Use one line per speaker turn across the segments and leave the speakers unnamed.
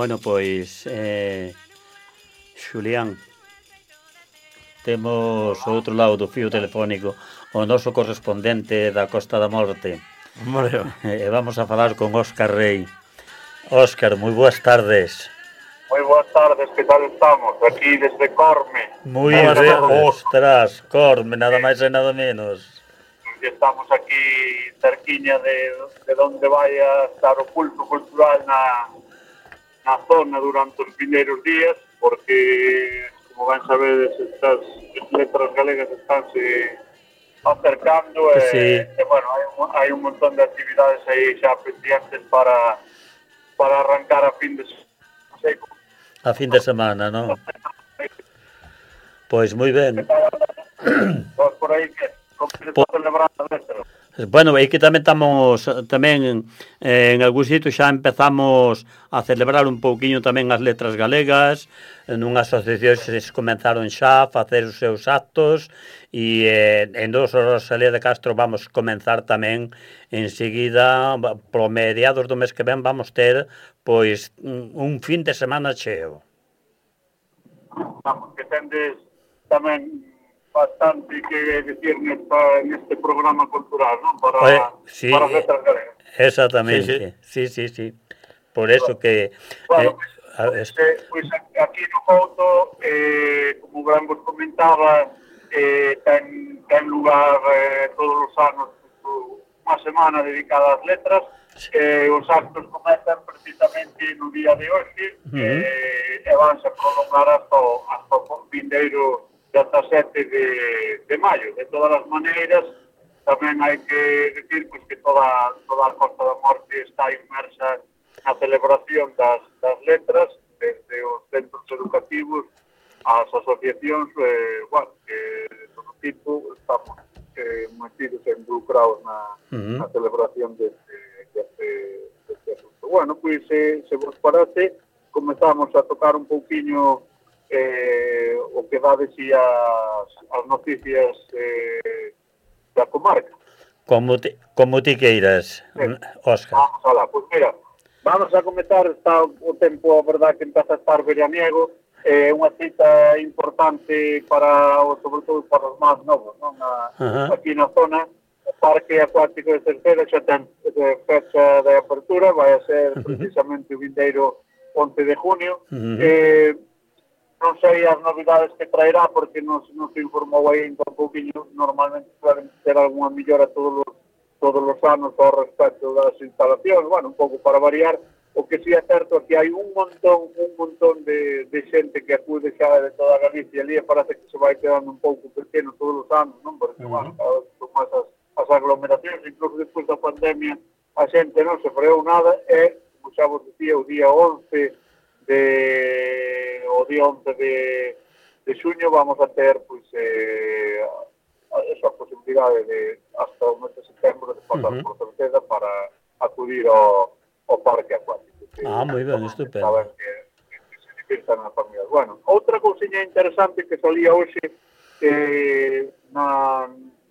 Bueno, pois, eh, Xulián, temos o outro lado do fío telefónico o noso correspondente da Costa da Morte.
Moreo.
E eh, vamos a falar con Óscar Rey. Óscar, moi boas tardes.
Moi boas tardes, que tal estamos? Aquí desde Corme.
Moi ben, ostras, Corme, nada máis e nada menos
estamos aquí cerquiña de, de donde vai a estar o culto cultural na, na zona durante os vindeiros días, porque, como ben sabedes, estas letras galegas estánse acercando e,
sí.
e bueno, hai un, hai un montón de actividades aí xa pendientes para para arrancar a fin de non sei,
a fin de semana, non? Pois moi ben.
Pois por aí que, como se está celebrando a letra.
Bueno, é que tamén estamos tamén eh, en algún sitio xa empezamos a celebrar un pouquiño tamén as letras galegas, nunha asociación se comenzaron xa a facer os seus actos e eh, en dos horas Rosalía de Castro vamos comenzar tamén enseguida, pro mediados do mes que ven vamos ter pois mm, un fin de semana cheo.
Vamos, que tendes tamén bastante que decir nesta, neste programa cultural, non? Para,
eh, sí,
para eh,
Exactamente, sí, sí, sí. sí. Por eso que...
Bueno,
eh, pois, pues,
eh, pues, aquí no Couto, eh, como ben vos comentaba, eh, ten, ten lugar eh, todos os anos unha semana dedicada ás letras, eh, os actos comezan precisamente no día de hoxe,
uh -huh.
eh, e vanse a prolongar hasta o, hasta o vindeiro e 7 de, de maio. De todas as maneiras, tamén hai que decir pois, que toda, toda a Costa da Morte está inmersa na celebración das, das letras, desde os centros educativos ás asociacións, eh, bueno, que eh, todo tipo estamos eh, metidos e involucrados na,
uh -huh.
na celebración deste, deste, deste asunto. Bueno, pois, eh, se vos parece, comezamos a tocar un pouquiño eh, o que va de as, as noticias eh, da comarca.
Como ti, como ti queiras,
sí.
Óscar.
Vamos alá, pois pues mira, vamos a comentar, está o tempo, a verdad, que empeza a estar veraniego, é eh, unha cita importante para, o, sobre todo, para os máis novos, non? Na,
uh -huh.
aquí na zona, o Parque Acuático de Cercera xa ten eh, fecha de apertura, vai a ser precisamente o vindeiro 11 de junio,
uh -huh.
eh, non sei as novidades que traerá porque non, non se informou ainda un pouquinho, normalmente suelen ter algunha millora todos os, todos os anos ao respecto das instalacións, bueno, un pouco para variar, o que sí é certo é que hai un montón, un montón de, de xente que acude xa de toda a Galicia, ali parece que se vai quedando un pouco pequeno todos os anos, non? Porque, uh -huh. bueno, son máis as, as aglomeracións, incluso despois da pandemia, a xente non se freou nada, e, como xa vos dicía, o día 11 de de 11 de, de xuño vamos a ter pois, eh, esa posibilidade de hasta o mes de setembro de pasar
uh -huh.
por Cerceda para acudir ao, ao parque acuático. Que,
ah, moi ben, estupendo.
Saben que, que se divirtan as familias. Bueno, outra cousinha interesante que salía hoxe eh, na,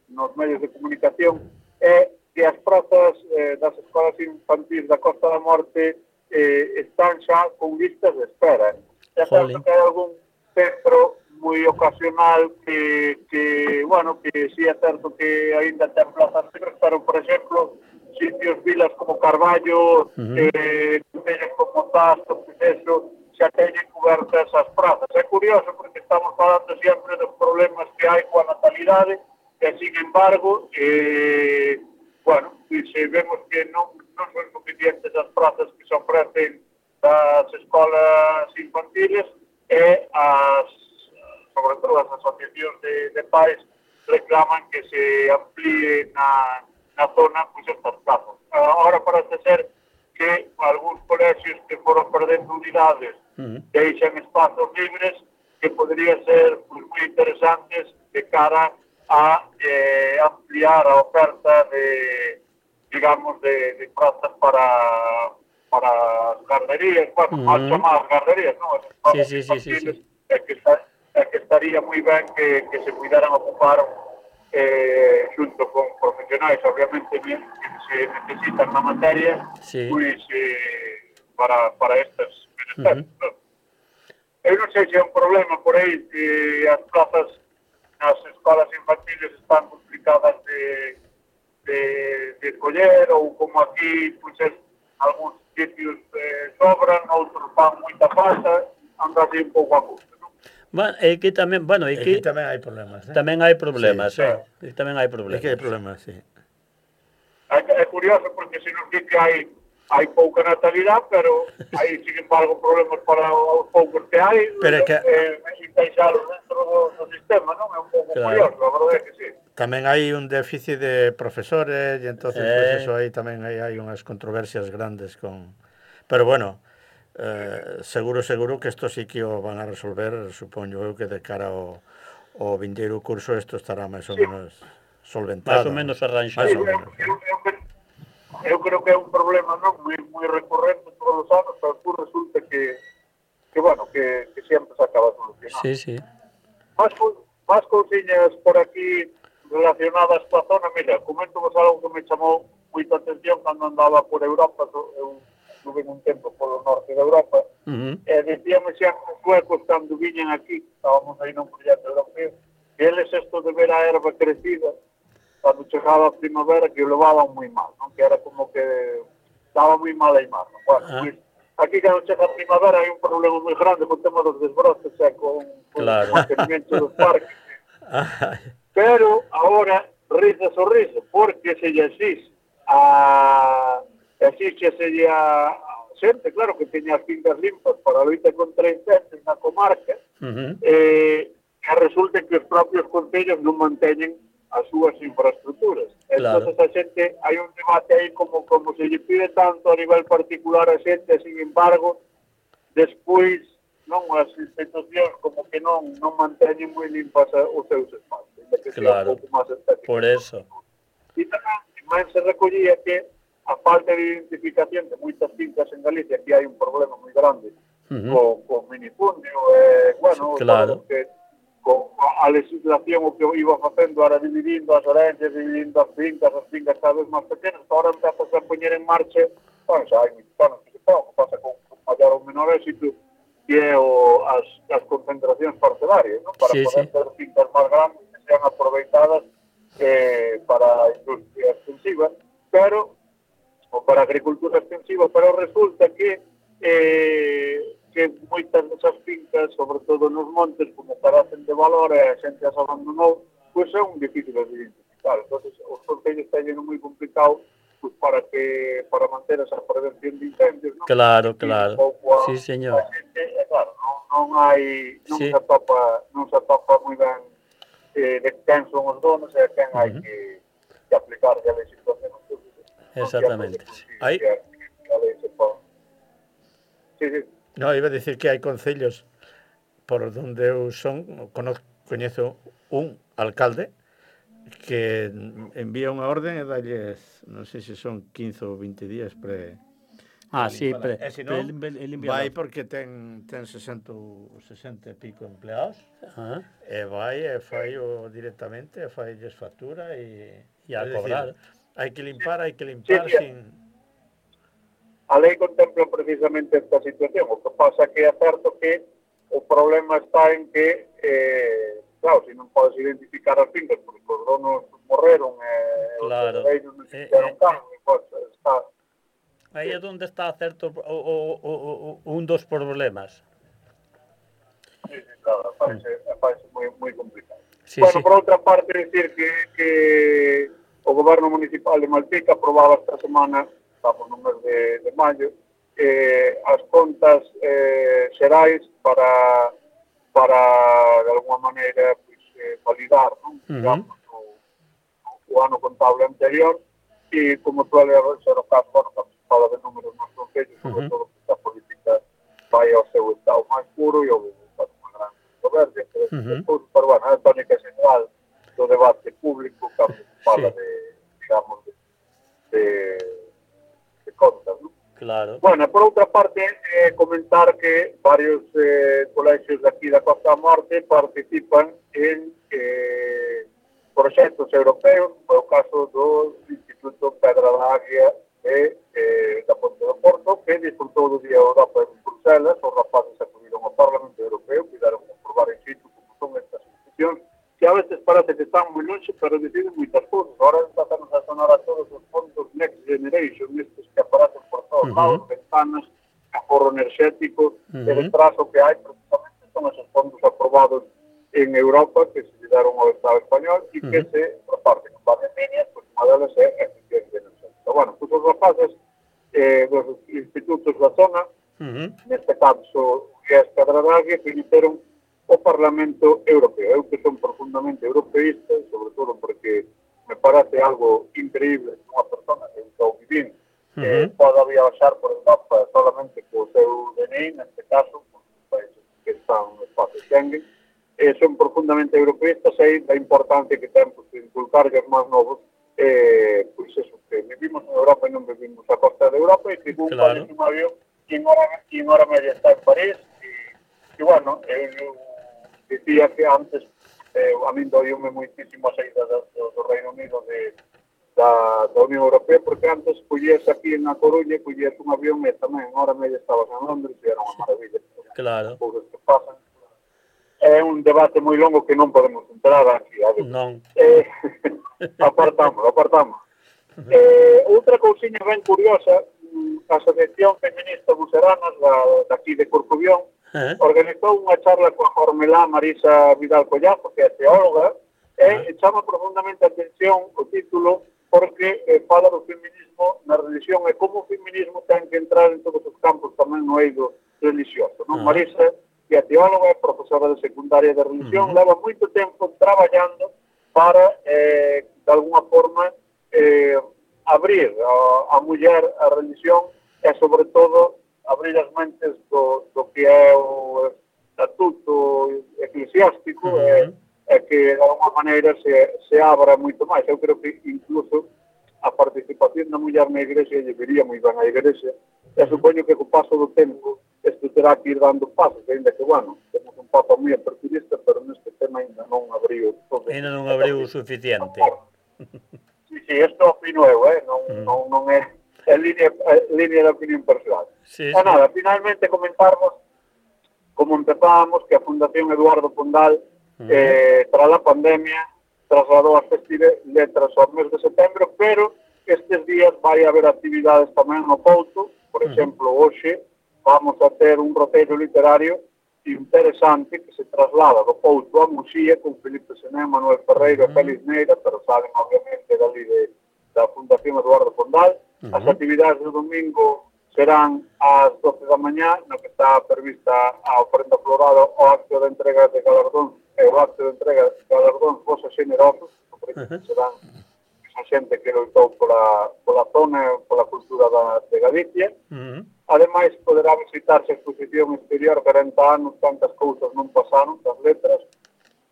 nos medios de comunicación é que as prazas eh, das escolas infantis da Costa da Morte eh, están xa con listas de espera.
Jolín.
certo que hai algún centro moi ocasional que, que, bueno, que sí é certo que aínda ten plazas libres, pero, por exemplo, sitios, vilas como Carballo,
Ujú.
eh, concellos como Tasto, pues eso, xa teñen cobertas as prazas. É curioso porque estamos falando sempre dos problemas que hai coa natalidade, e, sin embargo, eh, bueno, eh, vemos que non, non son suficientes as prazas que se ofrecen das escolas infantiles e as, sobre todo as asociacións de, de pais reclaman que se amplíe na, na zona pois, estas plazas. Ahora parece ser que algúns colexios que foron perdendo unidades
uh
deixan espazos libres que poderían ser pois, pues, moi interesantes de cara a eh, ampliar a oferta de, digamos, de, de plazas para, para garderías, bueno,
uh
-huh. chamadas garderías, non? As
sí, sí, sí, sí, sí.
É que, está, é que estaría moi ben que, que se cuidaran ocupar eh, xunto con profesionais, obviamente, que se necesitan na materia,
sí.
pois, eh, para, para estas. Uh -huh. Eu non sei se é un problema por aí que as plazas nas escolas infantiles están complicadas de, de, de escoller ou como aquí, pois, pues, algúns sitios eh, sobran, outros van moita pasta, así un pouco a custo.
Bueno, é que tamén, bueno, é que,
que tamén hai problemas, eh?
Tamén hai problemas,
sí, claro.
eh? Tamén hai problemas.
É que hai problemas, sí.
É, é curioso porque se nos di que hai hai pouca natalidade, pero hai, sin embargo, problemas para os poucos que hai
pero que...
eh, encaixaron dentro do, do sistema, non? É un pouco claro. maior, a verdade é que sí.
Tamén hai un déficit de profesores e entonces pois, eh... pues, eso aí tamén hai, hai unhas controversias grandes con... Pero bueno, eh, seguro, seguro que isto sí que o van a resolver, supoño eu que de cara ao, ao vindeiro curso isto estará máis ou menos solventado.
Máis ou menos arranxado. Sí, eu,
eu, creo que é un problema non moi, moi recorrente todos os anos, pero pues resulta que que bueno, que, que sempre se acaba solucionando.
Sí, sí.
Más, más cousiñas por aquí relacionadas coa zona, mira, comento vos algo que me chamou moita atención cando andaba por Europa, eu eh, estuve un tempo polo norte de Europa, uh eh, -huh. e dicíame xa os suecos cando viñen aquí, estábamos aí nun proxecto europeo, que eles esto de ver a erva crecida, cuando llegaba primavera que llevaba muy mal, ¿no? que era como que estaba muy mala imagen. Bueno, ah. aquí cuando llega primavera hay un problema muy grande con temas de los desbroces, o sea, con, con claro. el mantenimiento de los parques. Pero ahora, risa sonrisa, porque se ya existe, a, existe sería gente, claro, que tenía fincas limpas para luchar contra incendios en la comarca, uh -huh. eh, que resulta que los propios concellos no mantienen as súas infraestructuras. Claro. Entón, a xente, hai un debate aí como, como se lle pide tanto a nivel particular a xente, sin embargo, despois non as institucións como que non non manteñen moi limpas os seus espazos.
Que claro, por eso.
E tamén, máis se recollía que a falta de identificación de moitas fincas en Galicia, que hai un problema moi grande uh -huh. co, co minifundio, eh, bueno,
claro.
que co, a legislación o que iba facendo era dividindo as herencias, dividindo as fincas, as fincas cada vez máis pequenas, agora empezas a poñer en marcha, bueno, xa hai moitos anos que se fan, que pasa con, con maior ou menor éxito, que é o, as, as concentracións parcelarias, ¿no? para sí, poder sí. ter fincas máis grandes que sean aproveitadas eh, para a industria extensiva, pero, ou para a agricultura extensiva, pero resulta que eh, que moitas desas fincas, sobre todo nos montes, como carecen de valor e a xente as abandonou, pois un difícil de identificar. Entón, os concellos teñen moi complicado pues, para que para manter esa prevención de incendios, ¿no?
Claro, claro. A, sí, señor.
A xente, é claro, non, non hai non sí. se atopa, non se atopa moi ben eh, de quen son os donos e a quen uh -huh. hai que, que aplicar a legislación.
situación. Exactamente.
Hai... Sí, sí. No, iba a decir que hai concellos por onde eu son, conozco, coñezo un alcalde que envía unha orden e dalles, non sei se son 15 ou 20 días pre
Ah, sí, pre,
e se non, vai porque ten, ten 60, 60 e pico empleados ah. e vai e fai o directamente, fai lles factura e,
e a cobrar.
Decir, hai que limpar, hai que limpar sí, sin
a lei contempla precisamente esta situación. O que pasa que é certo que o problema está en que, eh, claro, se si non podes identificar as fincas, porque os donos morreron, eh,
claro.
os reinos necesitaron eh, eh, pues, está...
Aí é onde está certo o, o, o, o, un dos problemas.
Sí, sí, claro, parece, parece moi, moi complicado. Sí, bueno, sí. por outra parte, decir que, que o goberno municipal de Malpica aprobaba esta semana estamos no mes de, de maio, eh, as contas eh, xerais para, para de alguma maneira, pues, eh, validar non? Uh -huh. Digamos, o, o ano contable anterior, e como suele ser o caso, bueno, cando se fala de números máis concellos, sobre uh -huh. todo Bueno, por outra parte, eh, comentar que varios eh, colexios aquí da Costa Morte participan en eh, proxectos europeos, eh, o caso do Instituto Pedra da Águia e eh, da Ponte do Porto, que disfrutou do Día Europa en Bruselas, os rapaces acudiron ao Parlamento Europeo, cuidaron a probar en sitio como son estas institucións, que a veces parece que están moi longe, pero deciden moitas cousas. Ahora empezamos a sonar a todos os fondos Next Generation, estes que aparecen por todos lados, uh -huh urbanas, aforro energético, uh -huh. e retraso que hai precisamente son esos fondos aprobados en Europa que se llegaron ao Estado español e uh -huh. que se reparten en varias líneas, pues, pois, unha delas é a eficiencia energética. Bueno, pues, os rapaces eh, dos institutos da zona, uh -huh. neste caso Rías que felicitaron o Parlamento Europeo. Eu que son profundamente europeísta, sobre todo porque me parece algo increíble que unha persona que está vivindo uh -huh. eh, poda viaxar por Europa solamente co seu DNI, neste caso, países que están no espacio Schengen, eh, son profundamente europeístas e da importancia que ten pues, inculcar os máis novos eh, pois pues eso, que vivimos en Europa e non vivimos a costa de Europa e que un claro. un avión que en hora, que en hora media está en París e, e bueno, eu, eu dicía que antes eh, a min doiume moitísimo a saída do, do Reino Unido de da, da Unión Europea, porque antes collías aquí en A Coruña, collías un avión e tamén hora media estabas en Londres e era unha maravilla.
Claro.
Cousas que pasan. É un debate moi longo que non podemos entrar aquí. A ver.
Non.
Eh, apartamos, apartamos. eh, outra cousiña ben curiosa, a Asociación Feminista Buseranas da, daqui de Corcubión, eh? organizou unha charla coa Jormelá Marisa Vidal Collazo, que é teóloga, e eh, eh. chama profundamente a atención o título porque eh, fala do feminismo na religión e como o feminismo ten que entrar en todos os campos tamén no eido religioso. Non? Uh -huh. Marisa, que é teóloga e profesora de secundaria de religión, uh -huh. leva moito tempo traballando para, eh, de alguna forma, eh, abrir a, a muller a religión e, sobre todo, abrir as mentes do, do que é o estatuto eclesiástico uh eh, -huh. e, é que de alguma maneira se, se abra moito máis. Eu creo que incluso a participación da muller na igrexa lle vería moi ben a igrexa e supoño que co paso do tempo isto terá que ir dando pasos, ainda que, bueno, temos un papa moi aperturista, pero neste tema ainda non abriu.
Todo. Ainda non abriu o suficiente.
Sí, sí, isto opino eu, eh? non, mm. non, non é, é línea, é línea de opinión personal.
Sí,
e nada, sí. finalmente comentarmos como empezábamos que a Fundación Eduardo Pondal uh -huh. eh, tras a pandemia trasladou as festive letras ao mes de setembro, pero estes días vai haber actividades tamén no Couto, por exemplo, hoxe vamos a ter un roteiro literario interesante que se traslada do Couto a Muxía con Felipe Sené, Manuel Ferreiro e Félix Neira, pero saben obviamente dali de, da Fundación Eduardo Fondal. Uh -huh. As actividades do domingo serán ás 12 da mañá, no que está prevista a ofrenda florada ao acto de entrega de galardóns o de entrega galardóns vos xenerosos, por uh -huh. serán esa xente que loitou pola, pola zona, pola cultura da, de Galicia. Uh -huh. Ademais, poderá visitarse a exposición exterior 40 anos, tantas cousas non pasaron, das letras,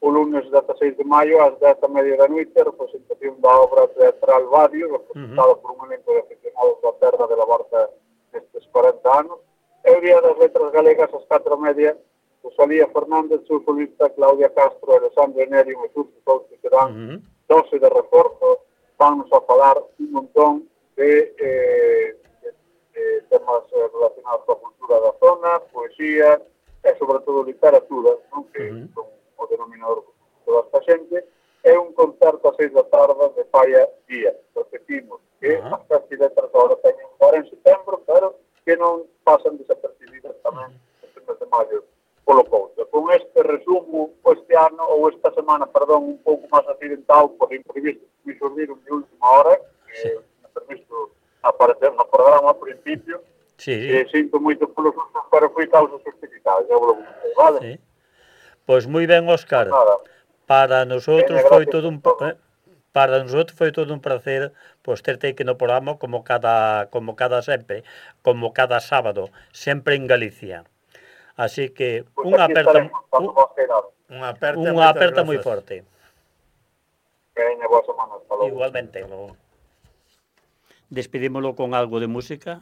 o lunes 16 de maio, ás 10 da media da noite, a representación da obra teatral Vadio, representada uh -huh. por un elenco de aficionados da terra de la Barca nestes 40 anos, e o Día das Letras Galegas ás 4 media Rosalía Fernández, su futbolista Claudia Castro, Alessandro Eneri, e outros outros que dan uh -huh. dose de reforzo, vamos a falar un montón de, eh, de, de temas relacionados coa cultura da zona, poesía, e sobre todo literatura, non? que uh -huh. son o denominador toda esta xente, é un concerto a seis da tarde de Falla Día. Repetimos que uh -huh. as casas letras ahora teñen 40 en setembro, pero que non pasan desapercibidas tamén uh -huh. de maio polo couto. Con este resumo, este ano, ou esta semana, perdón, un pouco máis accidentado por imprevistos que me surdiron de última hora, que sí. me permiso aparecer no programa ao principio,
sí.
e sinto moito polos usos, pero foi causa justificada, já vou vale? Sí.
Pois moi ben, Óscar. Para nosotros foi todo un... Eh? para nosotros foi todo un placer pois terte aquí no programa como cada como cada sempre, como cada sábado, sempre en Galicia. Así que
pues
una
un, una muy fuerte.
Igualmente. Despedímoslo con algo de música.